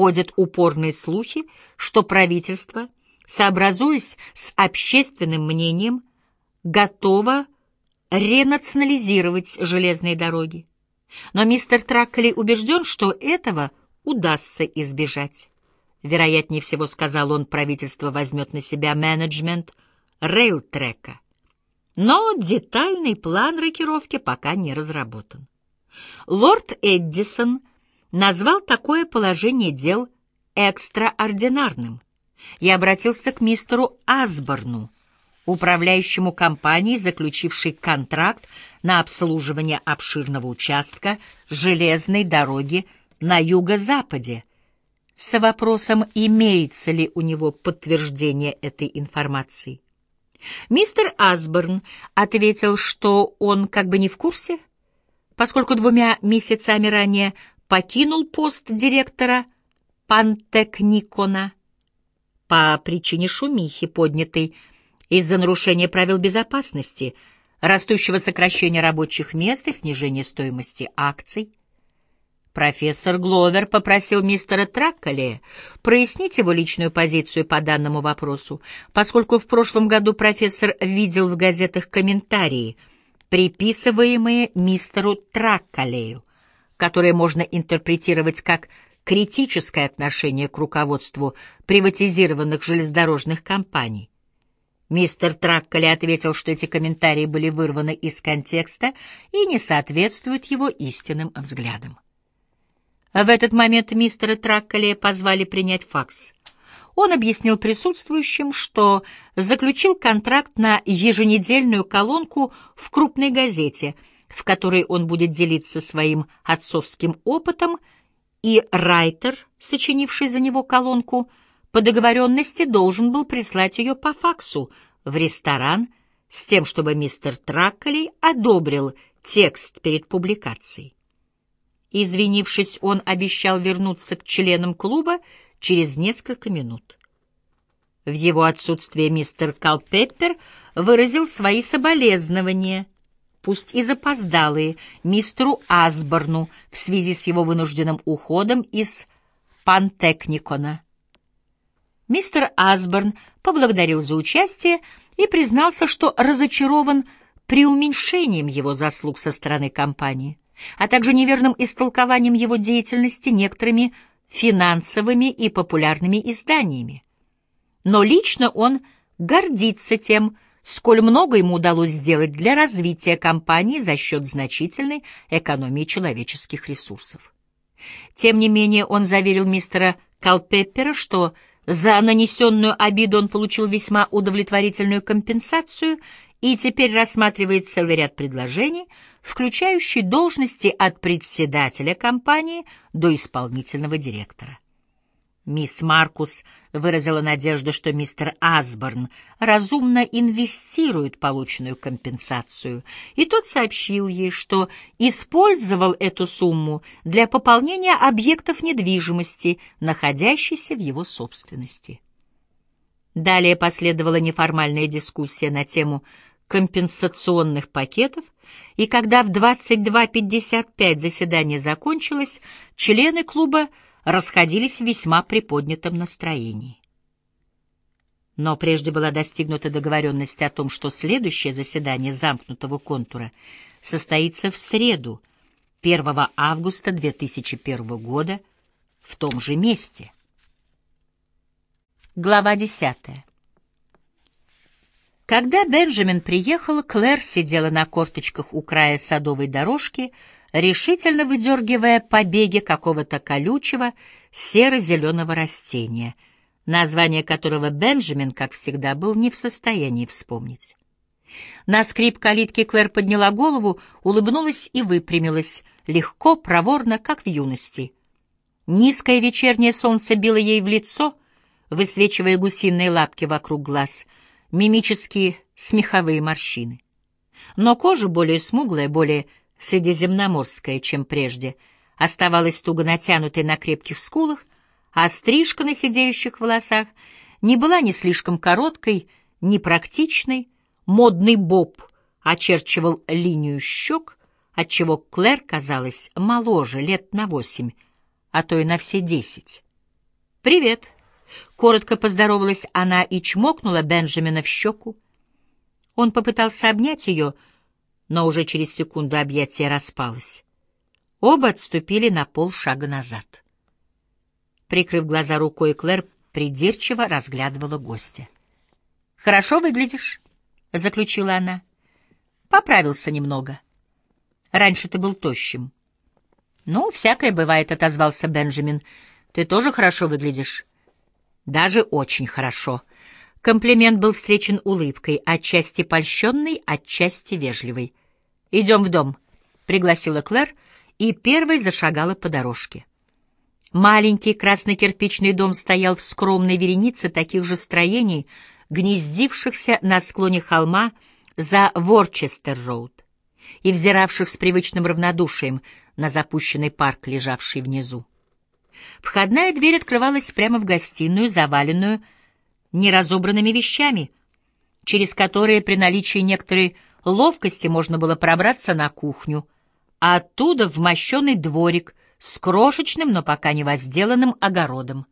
Ходят упорные слухи, что правительство, сообразуясь с общественным мнением, готово ренационализировать железные дороги. Но мистер Тракколи убежден, что этого удастся избежать. Вероятнее всего, сказал он, правительство возьмет на себя менеджмент рейл-трека. Но детальный план рокировки пока не разработан. Лорд Эддисон назвал такое положение дел экстраординарным и обратился к мистеру Асборну, управляющему компанией, заключившей контракт на обслуживание обширного участка железной дороги на юго-западе, с вопросом, имеется ли у него подтверждение этой информации. Мистер Асборн ответил, что он как бы не в курсе, поскольку двумя месяцами ранее покинул пост директора Пантекникона по причине шумихи, поднятой из-за нарушения правил безопасности, растущего сокращения рабочих мест и снижения стоимости акций. Профессор Гловер попросил мистера Тракколи прояснить его личную позицию по данному вопросу, поскольку в прошлом году профессор видел в газетах комментарии, приписываемые мистеру Тракколею, которые можно интерпретировать как критическое отношение к руководству приватизированных железнодорожных компаний. Мистер Тракколи ответил, что эти комментарии были вырваны из контекста и не соответствуют его истинным взглядам. В этот момент мистера Тракколи позвали принять факс. Он объяснил присутствующим, что заключил контракт на еженедельную колонку в крупной газете, в которой он будет делиться своим отцовским опытом, и Райтер, сочинивший за него колонку, по договоренности должен был прислать ее по факсу в ресторан с тем, чтобы мистер Тракколи одобрил текст перед публикацией. Извинившись, он обещал вернуться к членам клуба через несколько минут. В его отсутствие мистер Калпеппер выразил свои соболезнования, пусть и запоздалые, мистеру Асборну в связи с его вынужденным уходом из Пантекникона. Мистер Асборн поблагодарил за участие и признался, что разочарован преуменьшением его заслуг со стороны компании а также неверным истолкованием его деятельности некоторыми финансовыми и популярными изданиями. Но лично он гордится тем, сколь много ему удалось сделать для развития компании за счет значительной экономии человеческих ресурсов. Тем не менее, он заверил мистера Калпеппера, что за нанесенную обиду он получил весьма удовлетворительную компенсацию и теперь рассматривает целый ряд предложений, включающий должности от председателя компании до исполнительного директора. Мисс Маркус выразила надежду, что мистер Асборн разумно инвестирует полученную компенсацию, и тот сообщил ей, что использовал эту сумму для пополнения объектов недвижимости, находящейся в его собственности. Далее последовала неформальная дискуссия на тему компенсационных пакетов, и когда в 22.55 заседание закончилось, члены клуба расходились в весьма приподнятом настроении. Но прежде была достигнута договоренность о том, что следующее заседание замкнутого контура состоится в среду, 1 августа 2001 года, в том же месте. Глава десятая. Когда Бенджамин приехал, Клэр сидела на корточках у края садовой дорожки, решительно выдергивая побеги какого-то колючего серо-зеленого растения, название которого Бенджамин, как всегда, был не в состоянии вспомнить. На скрип калитки Клэр подняла голову, улыбнулась и выпрямилась, легко, проворно, как в юности. Низкое вечернее солнце било ей в лицо, высвечивая гусиные лапки вокруг глаз — мимические смеховые морщины. Но кожа более смуглая, более средиземноморская, чем прежде, оставалась туго натянутой на крепких скулах, а стрижка на сидеющих волосах не была ни слишком короткой, ни практичной, модный боб очерчивал линию щек, отчего Клэр казалась моложе лет на восемь, а то и на все десять. «Привет!» — коротко поздоровалась она и чмокнула Бенджамина в щеку. Он попытался обнять ее, но уже через секунду объятие распалось. Оба отступили на полшага назад. Прикрыв глаза рукой, Клэр придирчиво разглядывала гостя. «Хорошо выглядишь», — заключила она. «Поправился немного. Раньше ты был тощим». «Ну, всякое бывает», — отозвался Бенджамин. «Ты тоже хорошо выглядишь». «Даже очень хорошо». Комплимент был встречен улыбкой, отчасти польщенной, отчасти вежливой. «Идем в дом», — пригласила Клэр, и первой зашагала по дорожке. Маленький красно-кирпичный дом стоял в скромной веренице таких же строений, гнездившихся на склоне холма за Ворчестер-роуд и взиравших с привычным равнодушием на запущенный парк, лежавший внизу. Входная дверь открывалась прямо в гостиную, заваленную неразобранными вещами, через которые при наличии некоторой ловкости можно было пробраться на кухню, а оттуда в мощенный дворик с крошечным, но пока не возделанным огородом.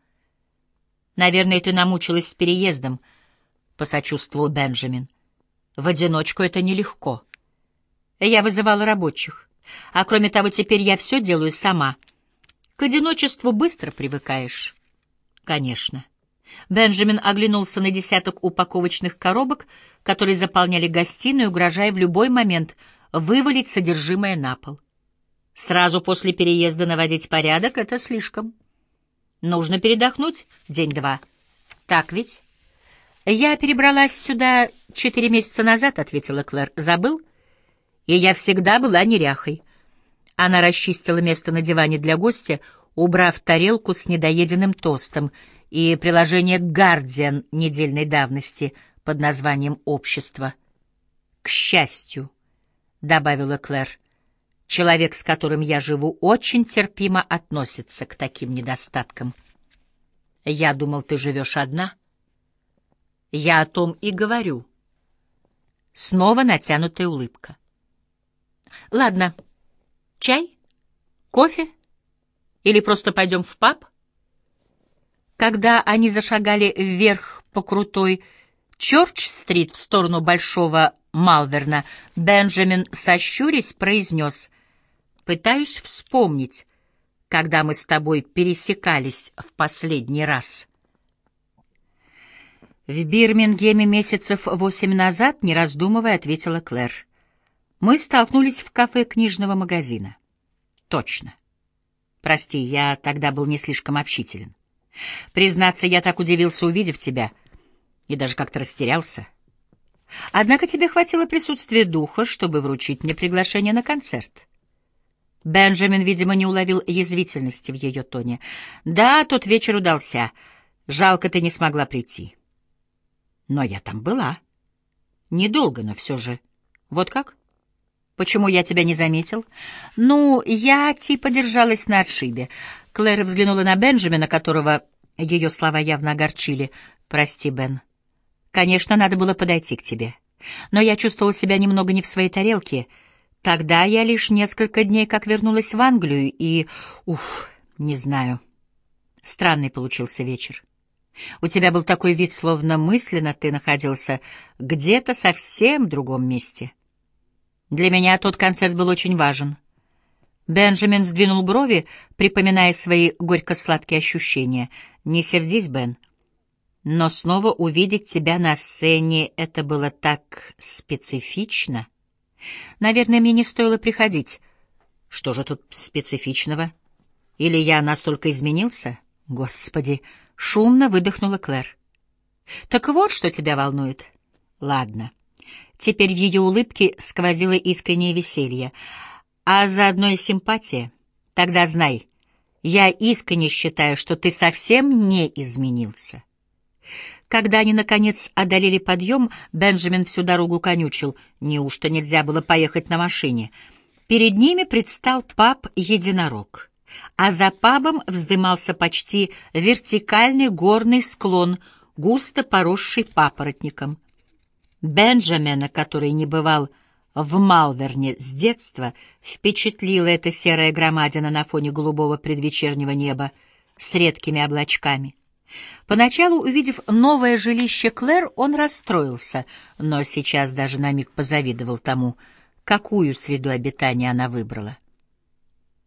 «Наверное, ты намучилась с переездом», — посочувствовал Бенджамин. «В одиночку это нелегко. Я вызывала рабочих, а кроме того, теперь я все делаю сама. К одиночеству быстро привыкаешь». «Конечно». Бенджамин оглянулся на десяток упаковочных коробок, которые заполняли гостиную, угрожая в любой момент вывалить содержимое на пол. Сразу после переезда наводить порядок — это слишком. Нужно передохнуть день-два. Так ведь? Я перебралась сюда четыре месяца назад, — ответила Клэр. Забыл? И я всегда была неряхой. Она расчистила место на диване для гостя, убрав тарелку с недоеденным тостом и приложение «Гардиан» недельной давности под названием «Общество». «К счастью», — добавила Клэр, — Человек, с которым я живу, очень терпимо относится к таким недостаткам. Я думал, ты живешь одна. Я о том и говорю. Снова натянутая улыбка. Ладно, чай? Кофе? Или просто пойдем в паб? Когда они зашагали вверх по крутой Чорч-стрит в сторону Большого Малверна, Бенджамин, сощурясь, произнес — Пытаюсь вспомнить, когда мы с тобой пересекались в последний раз. В Бирмингеме месяцев восемь назад, не раздумывая, ответила Клэр. Мы столкнулись в кафе книжного магазина. Точно. Прости, я тогда был не слишком общителен. Признаться, я так удивился, увидев тебя, и даже как-то растерялся. Однако тебе хватило присутствия духа, чтобы вручить мне приглашение на концерт. Бенджамин, видимо, не уловил язвительности в ее тоне. «Да, тот вечер удался. Жалко, ты не смогла прийти». «Но я там была. Недолго, но все же. Вот как? Почему я тебя не заметил?» «Ну, я типа держалась на отшибе». Клэр взглянула на Бенджамина, которого ее слова явно огорчили. «Прости, Бен. Конечно, надо было подойти к тебе. Но я чувствовала себя немного не в своей тарелке». Тогда я лишь несколько дней как вернулась в Англию и... Ух, не знаю. Странный получился вечер. У тебя был такой вид, словно мысленно ты находился где-то совсем другом месте. Для меня тот концерт был очень важен. Бенджамин сдвинул брови, припоминая свои горько-сладкие ощущения. «Не сердись, Бен. Но снова увидеть тебя на сцене — это было так специфично». Наверное, мне не стоило приходить. Что же тут специфичного? Или я настолько изменился? Господи, шумно выдохнула Клэр. Так вот, что тебя волнует. Ладно. Теперь в ее улыбке сквозило искреннее веселье, а заодно и симпатия. Тогда знай, я искренне считаю, что ты совсем не изменился. Когда они, наконец, одолели подъем, Бенджамин всю дорогу конючил. Неужто нельзя было поехать на машине? Перед ними предстал паб-единорог, а за пабом вздымался почти вертикальный горный склон, густо поросший папоротником. Бенджамина, который не бывал в Малверне с детства, впечатлила эта серая громадина на фоне голубого предвечернего неба, с редкими облачками. Поначалу, увидев новое жилище Клэр, он расстроился, но сейчас даже на миг позавидовал тому, какую среду обитания она выбрала.